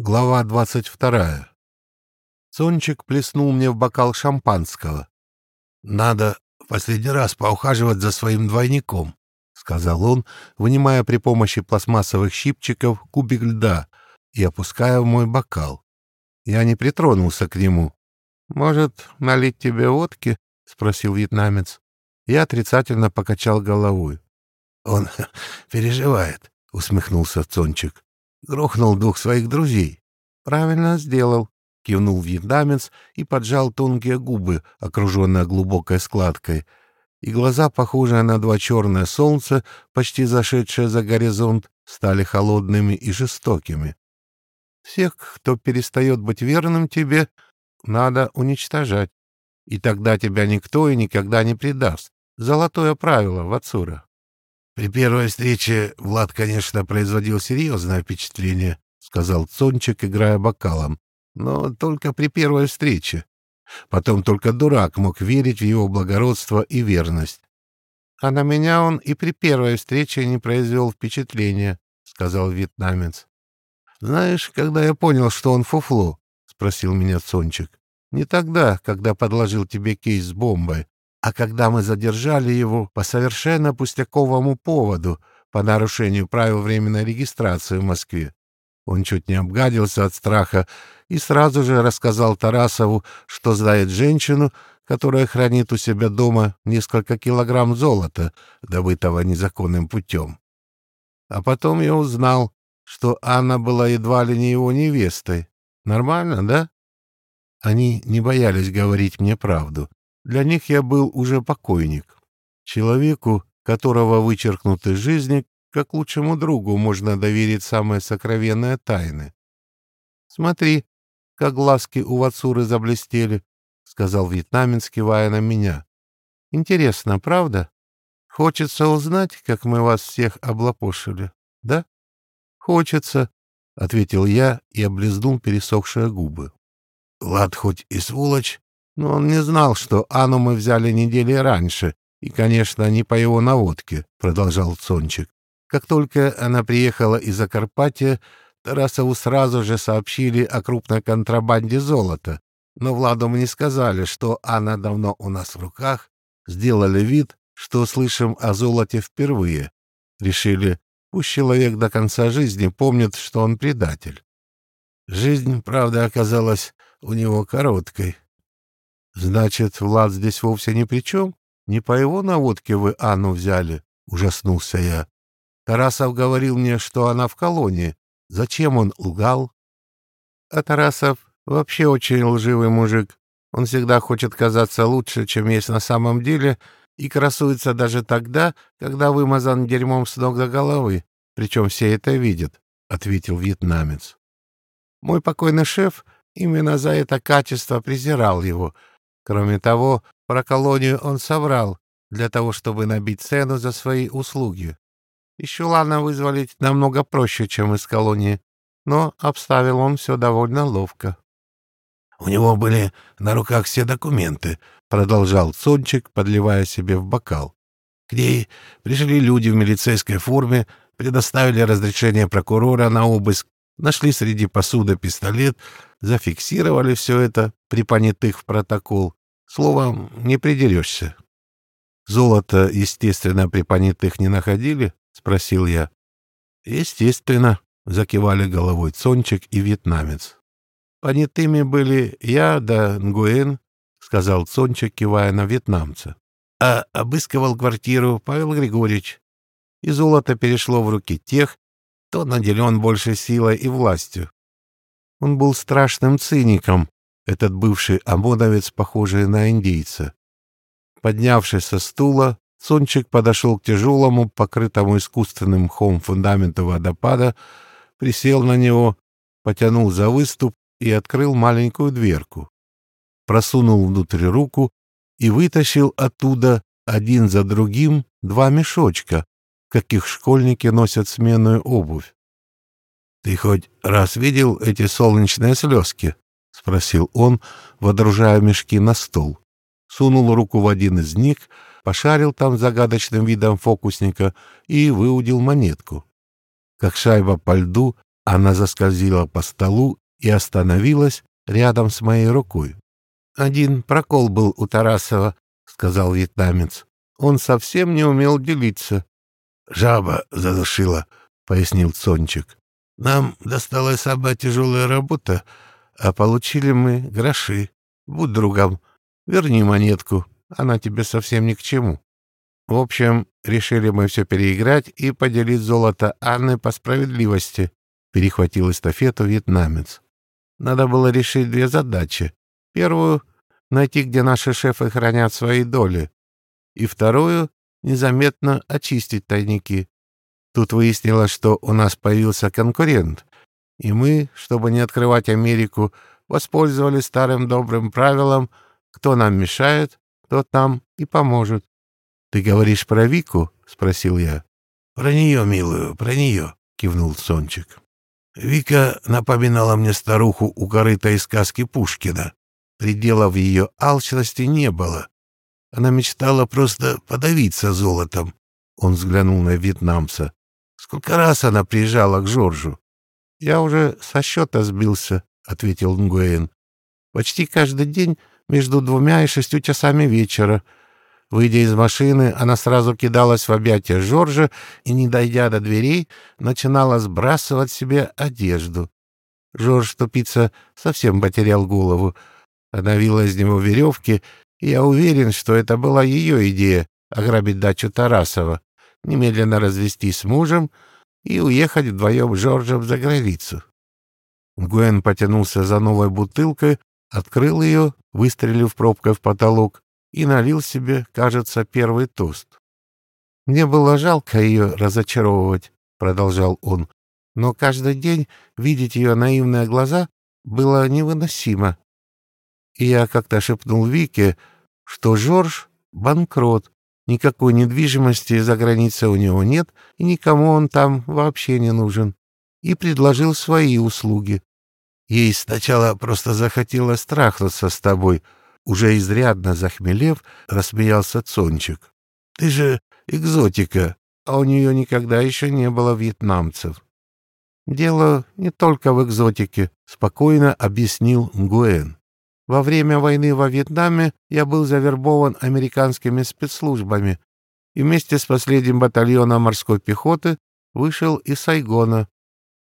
Глава двадцать вторая. Сончик плеснул мне в бокал шампанского. «Надо в последний раз поухаживать за своим двойником», — сказал он, вынимая при помощи пластмассовых щипчиков кубик льда и опуская в мой бокал. Я не притронулся к нему. «Может, налить тебе водки?» — спросил вьетнамец. Я отрицательно покачал головой. «Он переживает», — усмехнулся Сончик. Грохнул двух своих друзей. Правильно сделал, кивнул вьетнамец и поджал тонкие губы, окруженные глубокой складкой, и глаза, похожие на два черные солнца, почти зашедшие за горизонт, стали холодными и жестокими. Всех, кто перестает быть верным тебе, надо уничтожать, и тогда тебя никто и никогда не предаст. Золотое правило Вацура. При первой встрече Влад, конечно, производил серьезное впечатление, — сказал Цончик, играя бокалом. Но только при первой встрече. Потом только дурак мог верить в его благородство и верность. — А на меня он и при первой встрече не произвел впечатления, — сказал вьетнамец. — Знаешь, когда я понял, что он фуфло? — спросил меня Цончик. — Не тогда, когда подложил тебе кейс с бомбой, а когда мы задержали его по совершенно пустяковому поводу, по нарушению правил временной регистрации в Москве. Он чуть не обгадился от страха и сразу же рассказал Тарасову, что знает женщину, которая хранит у себя дома несколько килограмм золота, добытого незаконным путем. А потом я узнал, что Анна была едва ли не его невестой. Нормально, да? Они не боялись говорить мне правду. Для них я был уже покойник. Человеку, которого вычеркнут из жизни, как лучшему другу можно доверить самые сокровенные тайны. «Смотри, как глазки у Вацуры заблестели», — сказал вьетнамец, кивая на меня. «Интересно, правда? Хочется узнать, как мы вас всех облапошили, да?» «Хочется», — ответил я и облизнул пересохшие губы. «Лад хоть и сволочь, но он не знал, что Анну мы взяли недели раньше, и, конечно, не по его наводке, — продолжал Сончик. Как только она приехала из Закарпатья, Тарасову сразу же сообщили о крупной контрабанде золота, но Владу мы не сказали, что Анна давно у нас в руках, сделали вид, что слышим о золоте впервые. Решили, пусть человек до конца жизни помнит, что он предатель. Жизнь, правда, оказалась у него короткой, Значит, Влад здесь вовсе ни при чем? Не по его наводке вы Анну взяли? Ужаснулся я. Тарасов говорил мне, что она в колонии. Зачем он лгал? А Тарасов вообще очень лживый мужик. Он всегда хочет казаться лучше, чем есть на самом деле, и красуется даже тогда, когда вымазан дерьмом с ног до головы. Причем все это видят, — ответил вьетнамец. Мой покойный шеф именно за это качество презирал его — Кроме того, про колонию он соврал, для того, чтобы набить цену за свои услуги. Из чулана вызволить намного проще, чем из колонии, но обставил он все довольно ловко. — У него были на руках все документы, — продолжал Сончик, подливая себе в бокал. К ней пришли люди в милицейской форме, предоставили разрешение прокурора на обыск, нашли среди посуды пистолет, зафиксировали все это при понятых в протокол Словом, не придерешься. Золото, естественно, при понятых не находили? — спросил я. — Естественно, — закивали головой Цончик и вьетнамец. — Понятыми были я да Нгуэн, — сказал Цончик, кивая на вьетнамца. — А обыскивал квартиру Павел Григорьевич. И золото перешло в руки тех, кто наделен большей силой и властью. Он был страшным циником, этот бывший ОМОНовец, похожий на индейца. Поднявшись со стула, Сончик подошел к тяжелому, покрытому искусственным мхом фундаменту водопада, присел на него, потянул за выступ и открыл маленькую дверку. Просунул внутрь руку и вытащил оттуда один за другим два мешочка, каких школьники носят сменную обувь. — Ты хоть раз видел эти солнечные слезки? — спросил он, водружая мешки на стол. Сунул руку в один из них, пошарил там загадочным видом фокусника и выудил монетку. Как шайба по льду, Она заскользила по столу и остановилась рядом с моей рукой. «Один прокол был у Тарасова», — сказал вьетнамец. «Он совсем не умел делиться». «Жаба задушила», — пояснил Сончик. «Нам досталась самая тяжелая работа, а получили мы гроши. Будь другом, верни монетку, она тебе совсем ни к чему». В общем, решили мы все переиграть и поделить золото Анны по справедливости, перехватил эстафету вьетнамец. Надо было решить две задачи. Первую — найти, где наши шефы хранят свои доли. И вторую — незаметно очистить тайники. Тут выяснилось, что у нас появился конкурент, и мы, чтобы не открывать Америку, воспользовались старым добрым правилом «кто нам мешает, тот нам и поможет». «Ты говоришь про Вику?» — спросил я. «Про нее, милую, про нее», — кивнул Сончик. Вика напоминала мне старуху у корыта из сказки Пушкина. Предела в ее алчности не было. Она мечтала просто подавиться золотом. Он взглянул на вьетнамца. Сколько раз она приезжала к Жоржу? — Я уже со счета сбился, — ответил Нгуэн. — Почти каждый день между двумя и шестью часами вечера — Выйдя из машины, она сразу кидалась в объятия Жоржа и, не дойдя до дверей, начинала сбрасывать себе одежду. Жорж, тупица, совсем потерял голову. Она вила из него веревки, и я уверен, что это была ее идея — ограбить дачу Тарасова, немедленно развестись с мужем и уехать вдвоем с Жоржем за границу. Гуэн потянулся за новой бутылкой, открыл ее, выстрелив пробкой в потолок, и налил себе, кажется, первый тост. «Мне было жалко ее разочаровывать», — продолжал он, «но каждый день видеть ее наивные глаза было невыносимо. И я как-то шепнул Вике, что Жорж — банкрот, никакой недвижимости за границей у него нет, и никому он там вообще не нужен, и предложил свои услуги. Ей сначала просто захотелось страхнуться с тобой — уже изрядно захмелев, рассмеялся Цончик. «Ты же экзотика, а у нее никогда еще не было вьетнамцев». «Дело не только в экзотике», — спокойно объяснил Нгуэн. «Во время войны во Вьетнаме я был завербован американскими спецслужбами и вместе с последним батальоном морской пехоты вышел из Сайгона.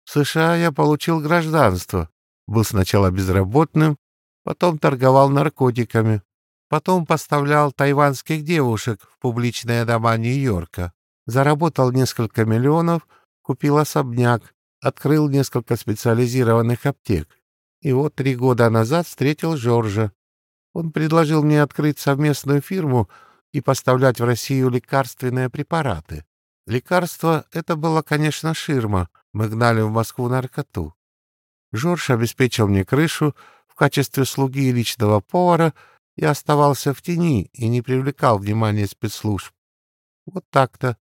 В США я получил гражданство, был сначала безработным, потом торговал наркотиками, потом поставлял тайванских девушек в публичные дома Нью-Йорка, заработал несколько миллионов, купил особняк, открыл несколько специализированных аптек. И вот три года назад встретил Жоржа. Он предложил мне открыть совместную фирму и поставлять в Россию лекарственные препараты. Лекарство — это было, конечно, ширма. Мы гнали в Москву наркоту. Жорж обеспечил мне крышу, качестве слуги и личного повара я оставался в тени и не привлекал внимания спецслужб. Вот так-то.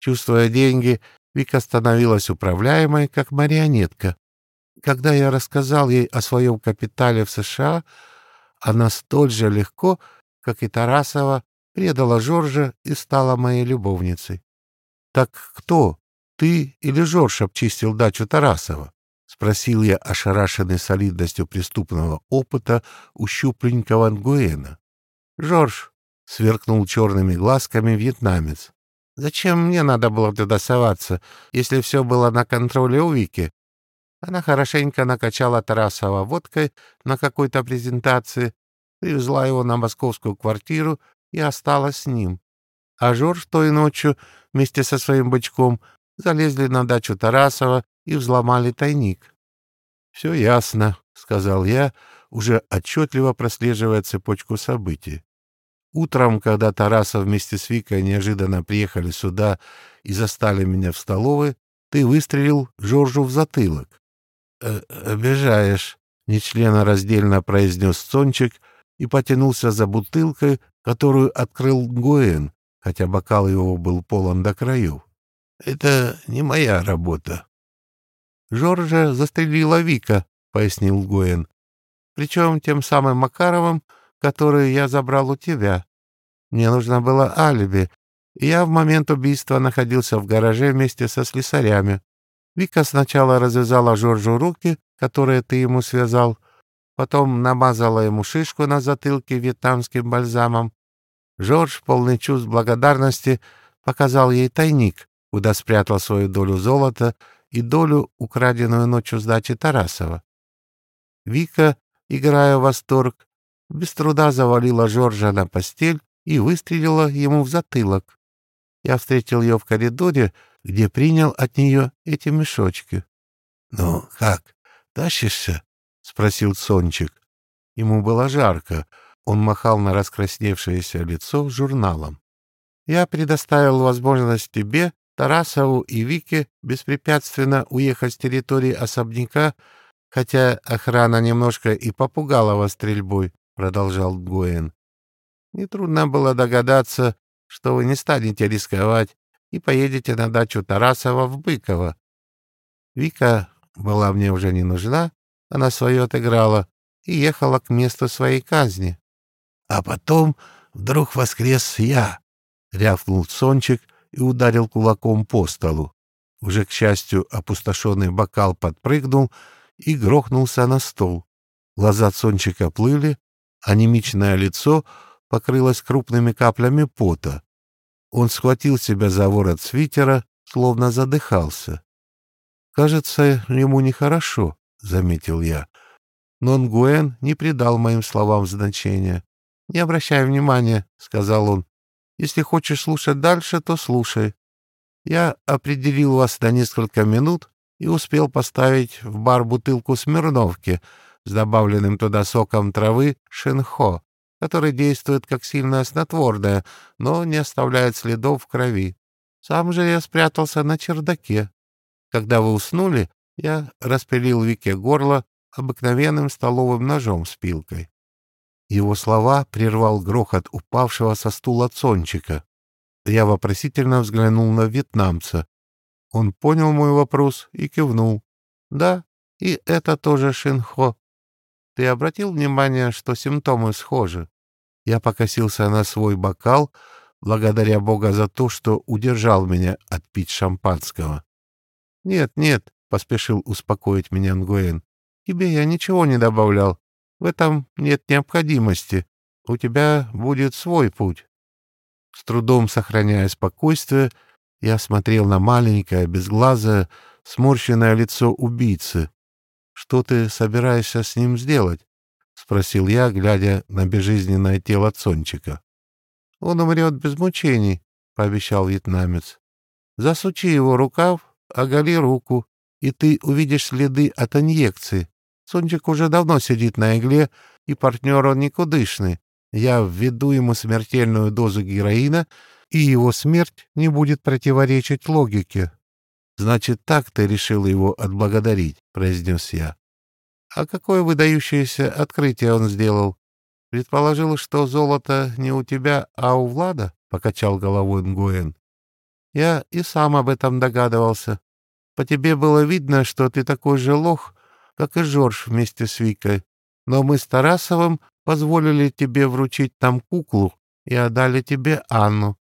Чувствуя деньги, Вика становилась управляемой, как марионетка. Когда я рассказал ей о своем капитале в США, она столь же легко, как и Тарасова, предала Жоржа и стала моей любовницей. Так кто, ты или Жорж обчистил дачу Тарасова? — спросил я, ошарашенный солидностью преступного опыта у щупленького Ангуэна. «Жорж», — сверкнул черными глазками вьетнамец, — «зачем мне надо было туда соваться, если все было на контроле у Вики?» Она хорошенько накачала Тарасова водкой на какой-то презентации, привезла его на московскую квартиру и осталась с ним. А Жорж той ночью вместе со своим бычком залезли на дачу Тарасова и взломали тайник. «Все ясно», — сказал я, уже отчетливо прослеживая цепочку событий. Утром, когда Тарасов вместе с Викой неожиданно приехали сюда и застали меня в столовой, ты выстрелил Жоржу в затылок. «Э «Обижаешь», — нечленораздельно произнес Сончик и потянулся за бутылкой, которую открыл Гуэн, хотя бокал его был полон до краев. «Это не моя работа. Жоржа застрелила Вика, — пояснил Гуэн. Причем тем самым Макаровым, который я забрал у тебя. Мне нужно было алиби, я в момент убийства находился в гараже вместе со слесарями. Вика сначала развязала Жоржу руки, которые ты ему связал, потом намазала ему шишку на затылке вьетнамским бальзамом. Жорж, полный чувств благодарности, показал ей тайник, куда спрятал свою долю золота и долю, украденную ночью сдачи Тарасова. Вика, играя в восторг, без труда завалила Жоржа на постель и выстрелила ему в затылок. Я встретил ее в коридоре, где принял от нее эти мешочки. — Ну, как, тащишься? — спросил Сончик. Ему было жарко. Он махал на раскрасневшееся лицо журналом. «Я предоставил возможность тебе, Тарасову и Вике беспрепятственно уехать с территории особняка, хотя охрана немножко и попугала вас стрельбой», — продолжал Гуэн. «Нетрудно было догадаться, что вы не станете рисковать и поедете на дачу Тарасова в Быково. Вика была мне уже не нужна, она свое отыграла и ехала к месту своей казни. А потом вдруг воскрес я, — рявкнул Сончик и ударил кулаком по столу. Уже, к счастью, опустошенный бокал подпрыгнул и грохнулся на стол. Глаза Сончика плыли, а немичное лицо покрылось крупными каплями пота. Он схватил себя за ворот свитера, словно задыхался. «Кажется, ему нехорошо», — заметил я. Но Нгуэн не придал моим словам значения. «Не обращай внимания», — сказал он. «Если хочешь слушать дальше, то слушай. Я определил вас на несколько минут и успел поставить в бар бутылку Смирновки с добавленным туда соком травы шинхо, который действует как сильное снотворное, но не оставляет следов в крови. Сам же я спрятался на чердаке. Когда вы уснули, я распилил Вике горло обыкновенным столовым ножом с пилкой. Его слова прервал грохот упавшего со стула Цончика. Я вопросительно взглянул на вьетнамца. Он понял мой вопрос и кивнул. «Да, и это тоже Шинхо. Ты обратил внимание, что симптомы схожи?» Я покосился на свой бокал, благодаря Бога за то, что удержал меня отпить шампанского. «Нет, нет», — поспешил успокоить меня Нгуэн, — «тебе я ничего не добавлял. В этом нет необходимости. У тебя будет свой путь. С трудом сохраняя спокойствие, я смотрел на маленькое, безглазое, сморщенное лицо убийцы. «Что ты собираешься с ним сделать?» — спросил я, глядя на безжизненное тело Цончика. «Он умрет без мучений», — пообещал вьетнамец. «Засучи его рукав, оголи руку, и ты увидишь следы от инъекции. Сончик уже давно сидит на игле, и партнер он никудышный. Я введу ему смертельную дозу героина, и его смерть не будет противоречить логике. — Значит, так ты решил его отблагодарить, — произнес я. — А какое выдающееся открытие он сделал? Предположил, что золото не у тебя, а у Влада? — покачал головой Нгуэн. — Я и сам об этом догадывался. По тебе было видно, что ты такой же лох, как и Жорж вместе с Викой. Но мы с Тарасовым позволили тебе вручить там куклу и отдали тебе Анну.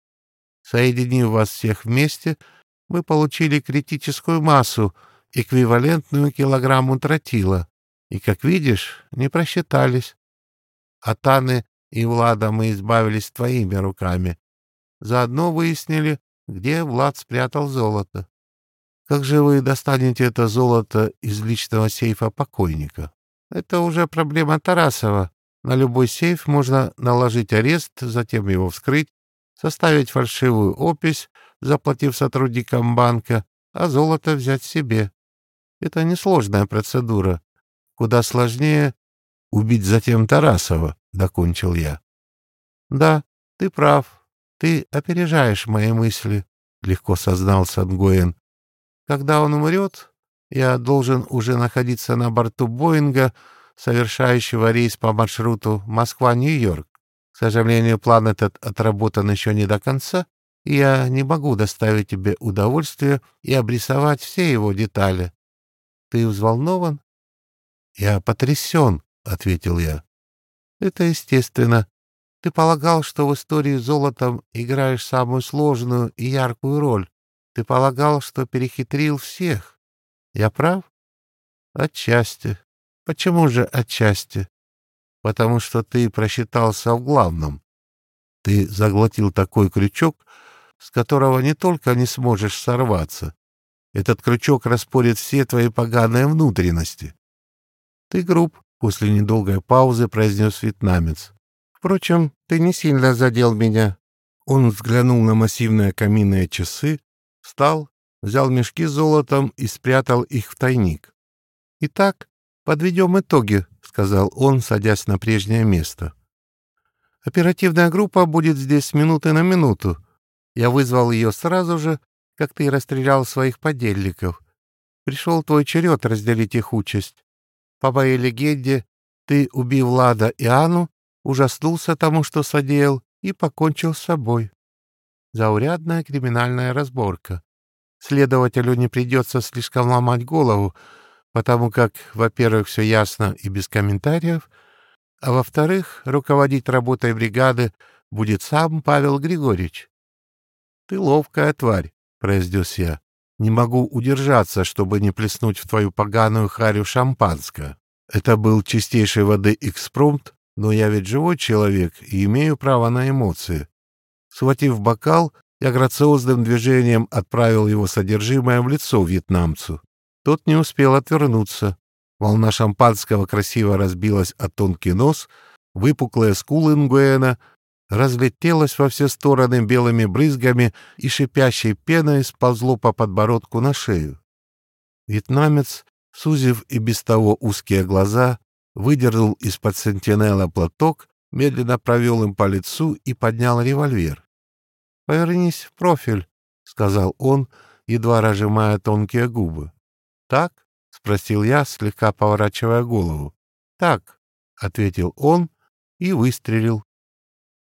Соединив вас всех вместе, мы получили критическую массу, эквивалентную килограмму тротила, и, как видишь, не просчитались. От Анны и Влада мы избавились твоими руками. Заодно выяснили, где Влад спрятал золото. Как же вы достанете это золото из личного сейфа покойника? Это уже проблема Тарасова. На любой сейф можно наложить арест, затем его вскрыть, составить фальшивую опись, заплатив сотрудникам банка, а золото взять себе. Это несложная процедура. Куда сложнее убить затем Тарасова, — докончил я. — Да, ты прав. Ты опережаешь мои мысли, — легко сознался Нгуэн. Когда он умрет, я должен уже находиться на борту Боинга, совершающего рейс по маршруту Москва-Нью-Йорк. К сожалению, план этот отработан еще не до конца, я не могу доставить тебе удовольствие и обрисовать все его детали. Ты взволнован? — Я потрясен, — ответил я. — Это естественно. Ты полагал, что в истории золотом играешь самую сложную и яркую роль. Ты полагал, что перехитрил всех. Я прав? Отчасти. Почему же отчасти? Потому что ты просчитался в главном. Ты заглотил такой крючок, с которого не только не сможешь сорваться. Этот крючок распорит все твои поганые внутренности. Ты груб, после недолгой паузы произнес вьетнамец. Впрочем, ты не сильно задел меня. Он взглянул на массивные каминные часы, встал, взял мешки с золотом и спрятал их в тайник. Итак, подведем итоги, сказал он, садясь на прежнее место. Оперативная группа будет здесь минуты на минуту. Я вызвал ее сразу же, как ты расстрелял своих подельников. Пришел твой черед разделить их участь. По моей легенде, ты, убив Лада и Анну, ужаснулся тому, что содеял, и покончил с собой. Заурядная криминальная разборка. Следователю не придется слишком ломать голову, потому как, во-первых, все ясно и без комментариев — а во-вторых, руководить работой бригады будет сам Павел Григорьевич. — Ты ловкая тварь, — произнес я. Не могу удержаться, чтобы не плеснуть в твою поганую харю шампанское. Это был чистейшей воды экспромт, но я ведь живой человек и имею право на эмоции. Схватив бокал, я грациозным движением отправил его содержимое в лицо вьетнамцу. Тот не успел отвернуться. Волна шампанского красиво разбилась о тонкий нос, выпуклая скулы Нгуэна разлетелась во все стороны белыми брызгами и шипящей пеной сползло по подбородку на шею. Вьетнамец, сузив и без того узкие глаза, выдернул из-под сентинела платок, медленно провел им по лицу и поднял револьвер. — Повернись в профиль, — сказал он, едва разжимая тонкие губы. — Так? — спросил я, слегка поворачивая голову. «Так», — ответил он и выстрелил.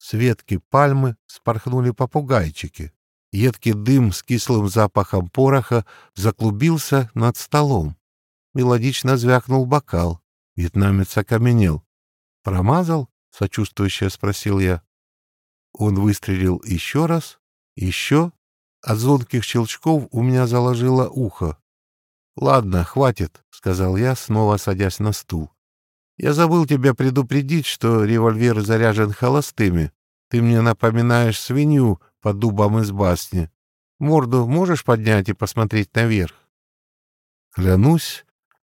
С ветки пальмы спорхнули попугайчики. Едкий дым с кислым запахом пороха заклубился над столом. Мелодично звякнул бокал. Вьетнамец окаменел. «Промазал?» — сочувствующе спросил я. Он выстрелил еще раз, еще. От звонких щелчков у меня заложило ухо. «Ладно, хватит», — сказал я, снова садясь на стул. «Я забыл тебя предупредить, что револьвер заряжен холостыми. Ты мне напоминаешь свинью по дубам из басни. Морду можешь поднять и посмотреть наверх?» Клянусь,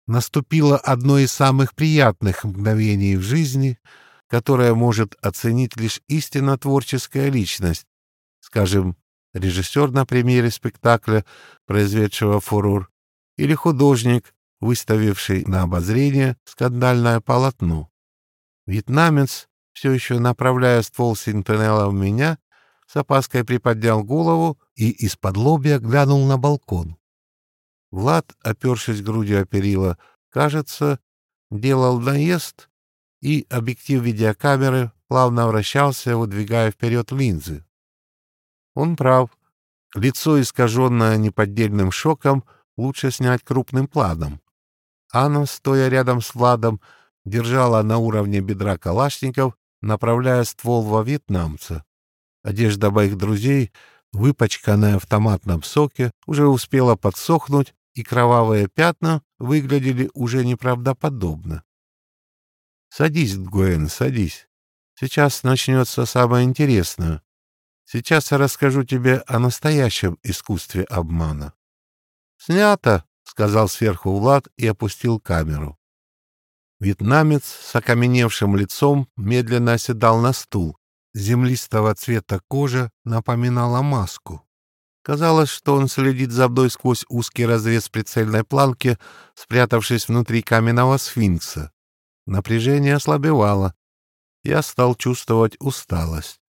наступило одно из самых приятных мгновений в жизни, которое может оценить лишь истинно творческая личность. Скажем, режиссер на премьере спектакля, произведшего фурор, или художник, выставивший на обозрение скандальное полотно. Вьетнамец, все еще направляя ствол Синтенелла в меня, с опаской приподнял голову и из-под лобья глянул на балкон. Влад, опершись грудью о перила, кажется, делал наезд, и объектив видеокамеры плавно вращался, выдвигая вперед линзы. Он прав. Лицо, искаженное неподдельным шоком, лучше снять крупным планом. Анна, стоя рядом с Владом, держала на уровне бедра калашников, направляя ствол во вьетнамца. Одежда моих друзей, выпачканная в томатном соке, уже успела подсохнуть, и кровавые пятна выглядели уже неправдоподобно. «Садись, Гуэн, садись. Сейчас начнется самое интересное. Сейчас я расскажу тебе о настоящем искусстве обмана». «Снято!» — сказал сверху Влад и опустил камеру. Вьетнамец с окаменевшим лицом медленно оседал на стул. Землистого цвета кожа напоминала маску. Казалось, что он следит за мной сквозь узкий разрез прицельной планки, спрятавшись внутри каменного сфинкса. Напряжение ослабевало. Я стал чувствовать усталость.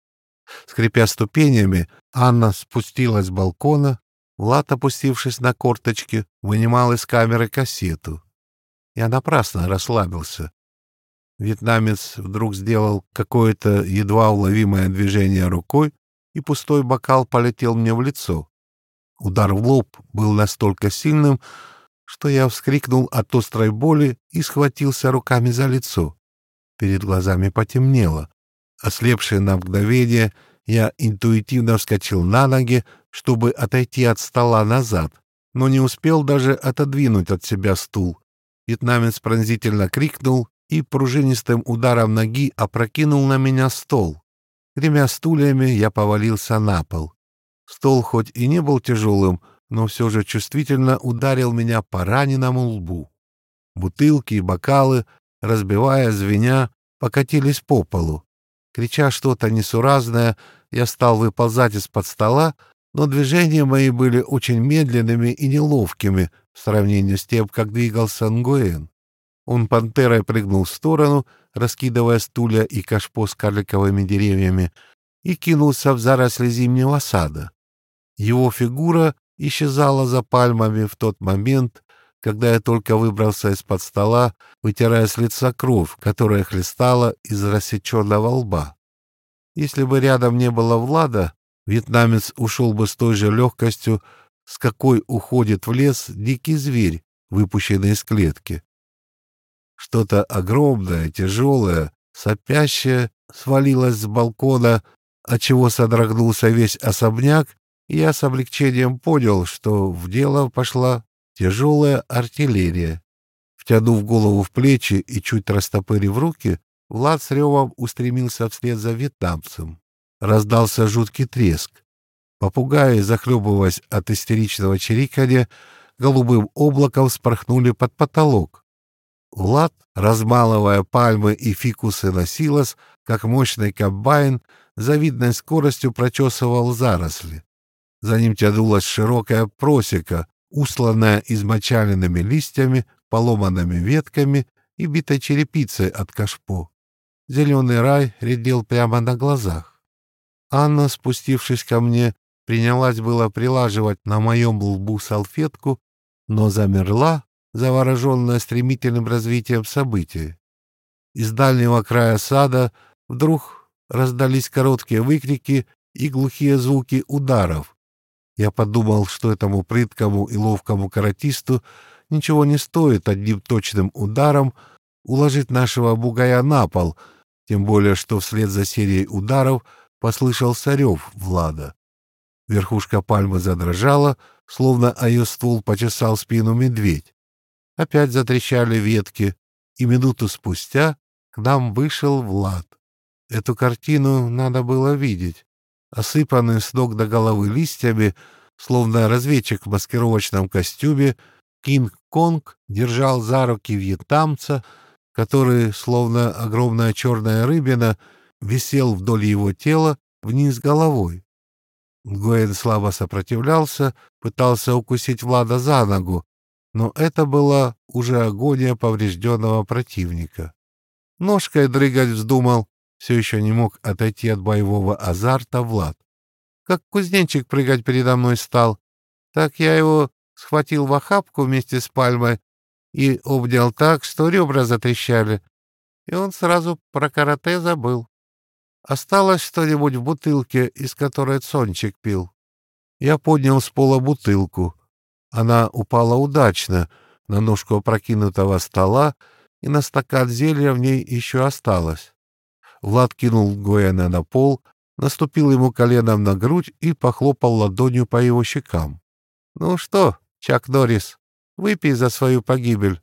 Скрипя ступенями, Анна спустилась с балкона Влад, опустившись на корточки, вынимал из камеры кассету. Я напрасно расслабился. Вьетнамец вдруг сделал какое-то едва уловимое движение рукой, и пустой бокал полетел мне в лицо. Удар в лоб был настолько сильным, что я вскрикнул от острой боли и схватился руками за лицо. Перед глазами потемнело. Ослепший на мгновение, я интуитивно вскочил на ноги, чтобы отойти от стола назад, но не успел даже отодвинуть от себя стул. Вьетнамец пронзительно крикнул и пружинистым ударом ноги опрокинул на меня стол. Тремя стульями я повалился на пол. Стол хоть и не был тяжелым, но все же чувствительно ударил меня по раненому лбу. Бутылки и бокалы, разбивая, звеня, покатились по полу. Крича что-то несуразное, я стал выползать из-под стола, но движения мои были очень медленными и неловкими в сравнении с тем, как двигался Нгуэн. Он пантерой прыгнул в сторону, раскидывая стулья и кашпо с карликовыми деревьями, и кинулся в заросли зимнего сада. Его фигура исчезала за пальмами в тот момент, когда я только выбрался из-под стола, вытирая с лица кровь, которая хлестала из рассеченного лба. Если бы рядом не было Влада, вьетнамец ушел бы с той же легкостью, с какой уходит в лес дикий зверь, выпущенный из клетки. Что-то огромное, тяжелое, сопящее свалилось с балкона, отчего содрогнулся весь особняк, и я с облегчением понял, что в дело пошла тяжелая артиллерия. Втянув голову в плечи и чуть растопырив руки, Влад с ревом устремился вслед за вьетнамцем. Раздался жуткий треск. Попугаи, захлебываясь от истеричного чириканья, голубым облаком спорхнули под потолок. Влад, размалывая пальмы и фикусы на силос, как мощный комбайн, завидной скоростью прочесывал заросли. За ним тянулась широкая просека, усланная измочаленными листьями, поломанными ветками и битой черепицей от кашпо. Зеленый рай редел прямо на глазах. Анна, спустившись ко мне, принялась было прилаживать на моем лбу салфетку, но замерла, завороженная стремительным развитием событий. Из дальнего края сада вдруг раздались короткие выкрики и глухие звуки ударов. Я подумал, что этому прыткому и ловкому каратисту ничего не стоит одним точным ударом уложить нашего бугая на пол — тем более что вслед за серией ударов послышался рев Влада. Верхушка пальмы задрожала, словно о ее ствол почесал спину медведь. Опять затрещали ветки, и минуту спустя к нам вышел Влад. Эту картину надо было видеть. Осыпанный с ног до головы листьями, словно разведчик в маскировочном костюме, Кинг-Конг держал за руки вьетнамца, который, словно огромная черная рыбина, висел вдоль его тела вниз головой. Гуэн слабо сопротивлялся, пытался укусить Влада за ногу, но это была уже агония поврежденного противника. Ножкой дрыгать вздумал, все еще не мог отойти от боевого азарта Влад. Как кузнечик прыгать передо мной стал, так я его схватил в охапку вместе с пальмой и обнял так, что ребра затрещали. И он сразу про карате забыл. Осталось что-нибудь в бутылке, из которой Цончик пил. Я поднял с пола бутылку. Она упала удачно на ножку опрокинутого стола, и на стакан зелья в ней еще осталось. Влад кинул Гояна на пол, наступил ему коленом на грудь и похлопал ладонью по его щекам. — Ну что, Чак Норрис, Выпей за свою погибель.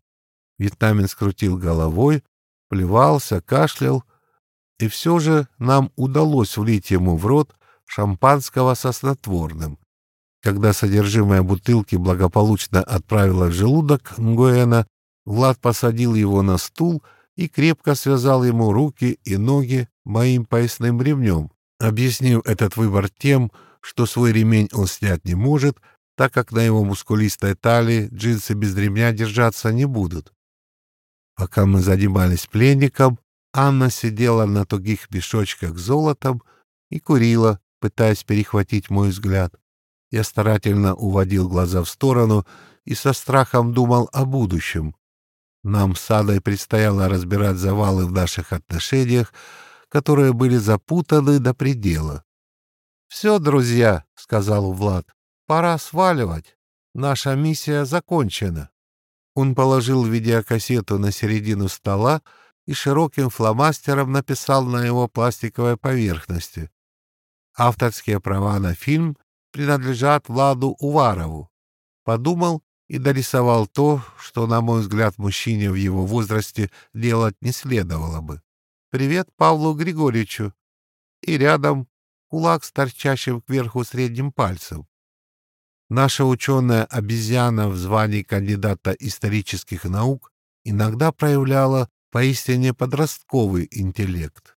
Вьетнамец скрутил головой, плевался, кашлял, и все же нам удалось влить ему в рот шампанского со снотворным. Когда содержимое бутылки благополучно отправилось в желудок Нгуэна, Влад посадил его на стул и крепко связал ему руки и ноги моим поясным ремнем, объяснив этот выбор тем, что свой ремень он снять не может, так как на его мускулистой талии джинсы без ремня держаться не будут. Пока мы занимались пленником, Анна сидела на тугих мешочках золотом и курила, пытаясь перехватить мой взгляд. Я старательно уводил глаза в сторону и со страхом думал о будущем. Нам с Адой предстояло разбирать завалы в наших отношениях, которые были запутаны до предела. — Все, друзья, — сказал Влад, Пора сваливать. Наша миссия закончена. Он положил видеокассету на середину стола и широким фломастером написал на его пластиковой поверхности. Авторские права на фильм принадлежат Владу Уварову. Подумал и дорисовал то, что, на мой взгляд, мужчине в его возрасте делать не следовало бы. «Привет Павлу Григорьевичу!» И рядом кулак с торчащим кверху средним пальцем. Наша ученая-обезьяна в звании кандидата исторических наук иногда проявляла поистине подростковый интеллект.